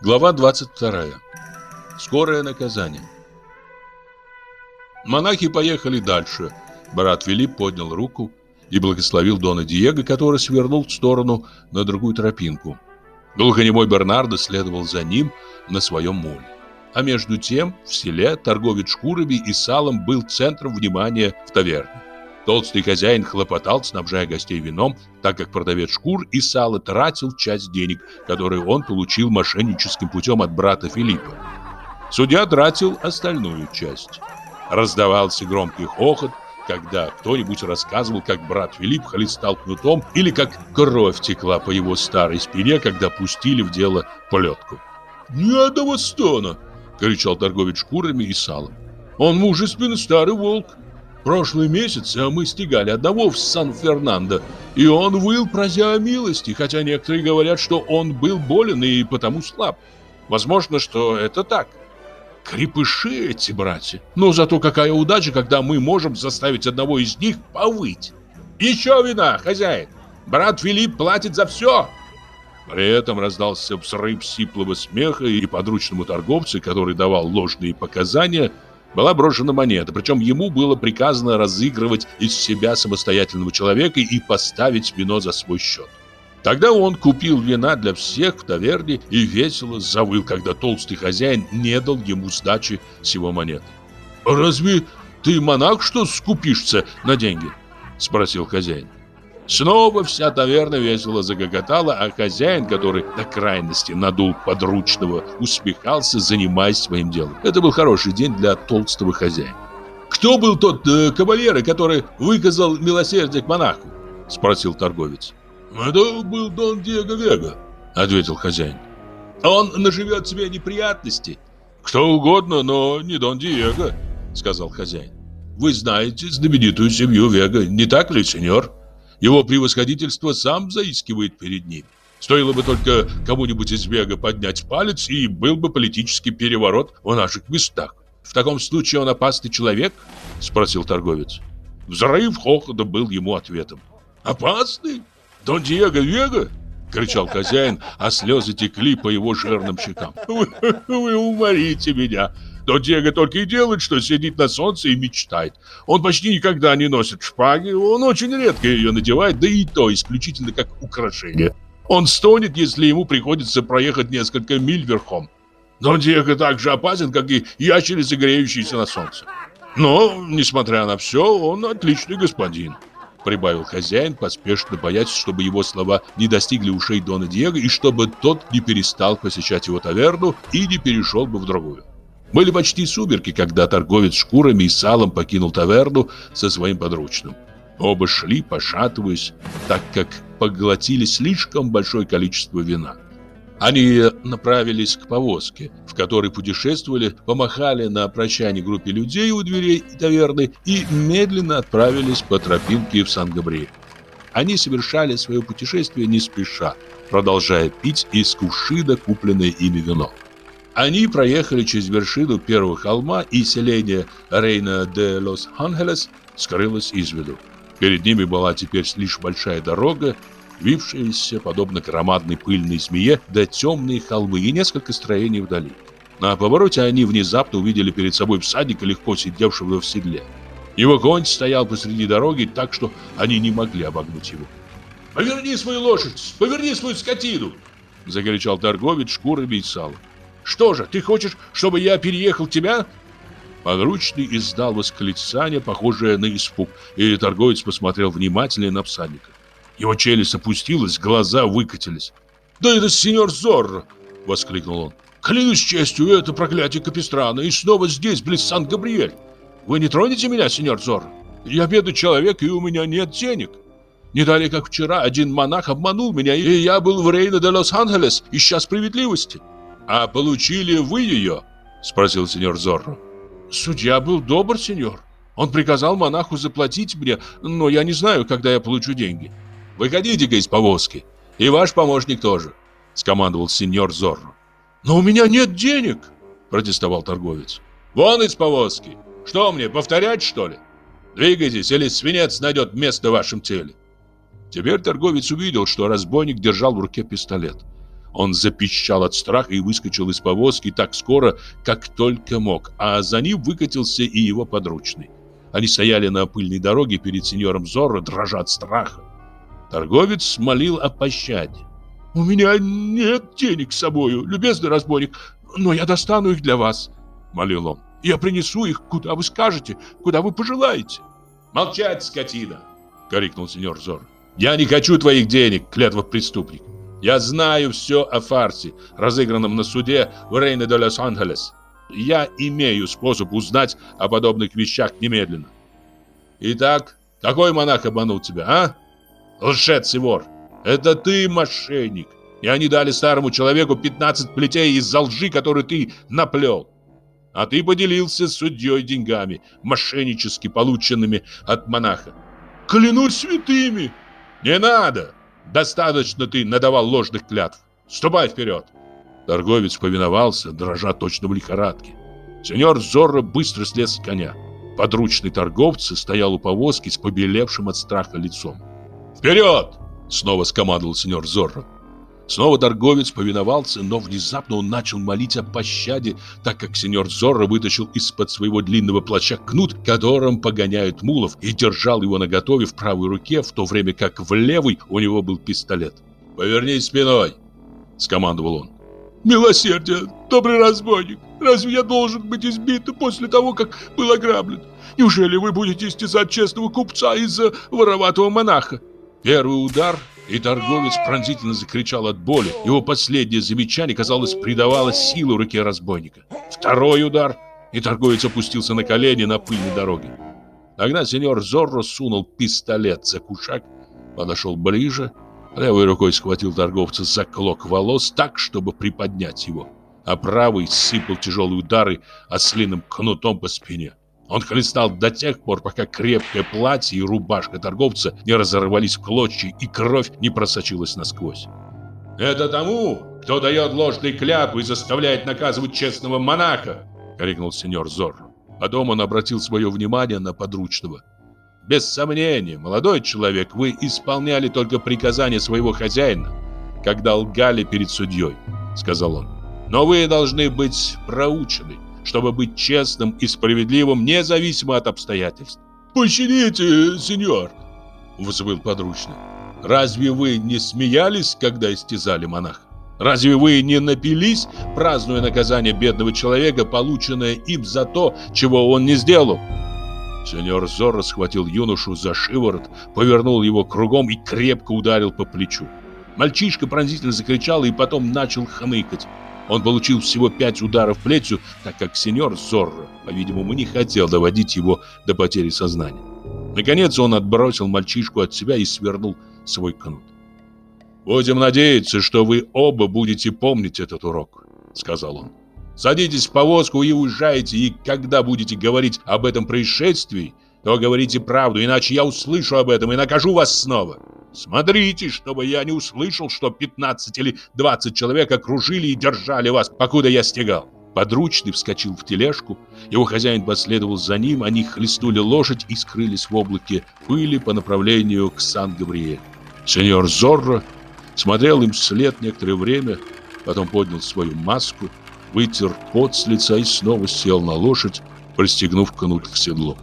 Глава 22. Скорое наказание. Монахи поехали дальше. Брат Филипп поднял руку и благословил Дона Диего, который свернул в сторону на другую тропинку. Глухонемой Бернардо следовал за ним на своем муле. А между тем в селе торговец шкурами и салом был центром внимания в таверне. Толстый хозяин хлопотал, снабжая гостей вином, так как продавец шкур и сала тратил часть денег, которые он получил мошенническим путем от брата Филиппа. Судья тратил остальную часть. Раздавался громкий хохот, когда кто-нибудь рассказывал, как брат Филипп хлестал кнутом или как кровь текла по его старой спине, когда пустили в дело плетку. «Ни одного стона!» — кричал торговец шкурами и салом. «Он мужественный старый волк!» Прошлый месяц а мы стегали одного в Сан-Фернандо, и он выл, прозя о милости, хотя некоторые говорят, что он был болен и потому слаб. Возможно, что это так. Крепыши эти, братья. Но зато какая удача, когда мы можем заставить одного из них повыть. Еще вина, хозяин. Брат Филипп платит за все. При этом раздался взрыв сиплого смеха, и подручному торговцу, который давал ложные показания, была брошена монета, причем ему было приказано разыгрывать из себя самостоятельного человека и поставить вино за свой счет. Тогда он купил вина для всех в таверне и весело завыл, когда толстый хозяин не дал ему сдачи всего монеты. «Разве ты монах, что скупишься на деньги?» – спросил хозяин. Снова вся таверна весело загоготала, а хозяин, который до крайности надул подручного, усмехался, занимаясь своим делом. Это был хороший день для толстого хозяина. «Кто был тот э, кавалер, который выказал милосердие к монаху?» – спросил торговец. «Это был Дон Диего Вега», – ответил хозяин. «Он наживет себе неприятности». «Кто угодно, но не Дон Диего», – сказал хозяин. «Вы знаете знаменитую семью Вега, не так ли, сеньор?» Его превосходительство сам заискивает перед ним. Стоило бы только кому-нибудь из Вега поднять палец, и был бы политический переворот в наших местах. В таком случае он опасный человек? Спросил торговец. Взрыв хохота был ему ответом. Опасный? Дон Диего Вега? Кричал хозяин, а слезы текли по его жирным щекам. Вы, вы уморите меня. Но Диего только и делает, что сидит на солнце и мечтает. Он почти никогда не носит шпаги, он очень редко ее надевает, да и то исключительно как украшение. Он стонет, если ему приходится проехать несколько миль верхом. Но Диего так же опасен, как и ящерицы, греющиеся на солнце. Но, несмотря на все, он отличный господин. Прибавил хозяин, поспешно боясь, чтобы его слова не достигли ушей Дона Диего и чтобы тот не перестал посещать его таверну и не перешел бы в другую. Были почти сумерки, когда торговец шкурами и салом покинул таверну со своим подручным. Оба шли, пошатываясь, так как поглотили слишком большое количество вина. Они направились к повозке, в которой путешествовали, помахали на прощание группе людей у дверей таверны и медленно отправились по тропинке в Сан-Габриэль. Они совершали свое путешествие не спеша, продолжая пить из кувшина купленное ими вино. Они проехали через вершину первого холма, и селение Рейна де Лос Анхелес скрылось из виду. Перед ними была теперь слишком большая дорога, вившаяся, подобно громадной пыльной змее, до темные холмы и несколько строений вдали. На повороте они внезапно увидели перед собой всадника, легко сидевшего в седле. Его конь стоял посреди дороги так, что они не могли обогнуть его. «Поверни свою лошадь! Поверни свою скотину!» Закричал торговец шкурами и салом. Что же, ты хочешь, чтобы я переехал тебя?» Подручный издал восклицание, похожее на испуг, и торговец посмотрел внимательно на всадника. Его челюсть опустилась, глаза выкатились. «Да это сеньор Зорро!» — воскликнул он. «Клянусь честью, это проклятие Капистрана, и снова здесь, близ Сан-Габриэль. Вы не тронете меня, сеньор Зорро? Я бедный человек, и у меня нет денег. Не далее, как вчера, один монах обманул меня, и я был в Рейно де Лос-Анджелес, ища справедливости. «А получили вы ее?» – спросил сеньор Зорро. «Судья был добр, сеньор. Он приказал монаху заплатить мне, но я не знаю, когда я получу деньги». «Выходите-ка из повозки, и ваш помощник тоже», – скомандовал сеньор Зорро. «Но у меня нет денег», – протестовал торговец. «Вон из повозки! Что мне, повторять, что ли? Двигайтесь, или свинец найдет место в вашем теле». Теперь торговец увидел, что разбойник держал в руке пистолет. Он запищал от страха и выскочил из повозки так скоро, как только мог, а за ним выкатился и его подручный. Они стояли на пыльной дороге перед сеньором Зорро, дрожа от страха. Торговец молил о пощаде. «У меня нет денег с собою, любезный разбойник, но я достану их для вас», — молил он. «Я принесу их, куда вы скажете, куда вы пожелаете». «Молчать, скотина!» — крикнул сеньор Зор. «Я не хочу твоих денег, клятва преступник. Я знаю все о фарсе, разыгранном на суде в Рейне де Лос-Анджелес. Я имею способ узнать о подобных вещах немедленно. Итак, какой монах обманул тебя, а? Лжец и вор. Это ты мошенник. И они дали старому человеку 15 плетей из-за лжи, которую ты наплел. А ты поделился с судьей деньгами, мошеннически полученными от монаха. Клянусь святыми! Не надо! Достаточно ты надавал ложных клятв. Ступай вперед!» Торговец повиновался, дрожа точно в лихорадке. Сеньор Зорро быстро слез с коня. Подручный торговца стоял у повозки с побелевшим от страха лицом. «Вперед!» — снова скомандовал сеньор Зорро. Снова торговец повиновался, но внезапно он начал молить о пощаде, так как сеньор Зорро вытащил из-под своего длинного плаща кнут, которым погоняют мулов, и держал его наготове в правой руке, в то время как в левой у него был пистолет. «Повернись спиной!» – скомандовал он. «Милосердие, добрый разбойник! Разве я должен быть избит после того, как был ограблен? Неужели вы будете истязать честного купца из-за вороватого монаха?» Первый удар и торговец пронзительно закричал от боли. Его последнее замечание, казалось, придавало силу руке разбойника. Второй удар, и торговец опустился на колени на пыльной дороге. Тогда сеньор Зорро сунул пистолет за кушак, подошел ближе, левой рукой схватил торговца за клок волос так, чтобы приподнять его, а правый сыпал тяжелые удары ослиным кнутом по спине. Он хлестал до тех пор, пока крепкое платье и рубашка торговца не разорвались в клочья и кровь не просочилась насквозь. «Это тому, кто дает ложный кляп и заставляет наказывать честного монаха!» — крикнул сеньор Зор. Потом он обратил свое внимание на подручного. «Без сомнения, молодой человек, вы исполняли только приказания своего хозяина, когда лгали перед судьей», — сказал он. «Но вы должны быть проучены чтобы быть честным и справедливым, независимо от обстоятельств. «Пощадите, сеньор!» — взвыл подручный. «Разве вы не смеялись, когда истязали монаха? Разве вы не напились, празднуя наказание бедного человека, полученное им за то, чего он не сделал?» Сеньор Зорро схватил юношу за шиворот, повернул его кругом и крепко ударил по плечу. Мальчишка пронзительно закричал и потом начал хныкать. Он получил всего пять ударов плетью, так как сеньор Зорро, по-видимому, не хотел доводить его до потери сознания. Наконец он отбросил мальчишку от себя и свернул свой кнут. «Будем надеяться, что вы оба будете помнить этот урок», — сказал он. «Садитесь в повозку и уезжайте, и когда будете говорить об этом происшествии, то говорите правду, иначе я услышу об этом и накажу вас снова». Смотрите, чтобы я не услышал, что 15 или 20 человек окружили и держали вас, покуда я стегал. Подручный вскочил в тележку, его хозяин последовал за ним, они хлестнули лошадь и скрылись в облаке пыли по направлению к Сан-Габриэль. Сеньор Зорро смотрел им вслед некоторое время, потом поднял свою маску, вытер пот с лица и снова сел на лошадь, пристегнув кнут к седлу.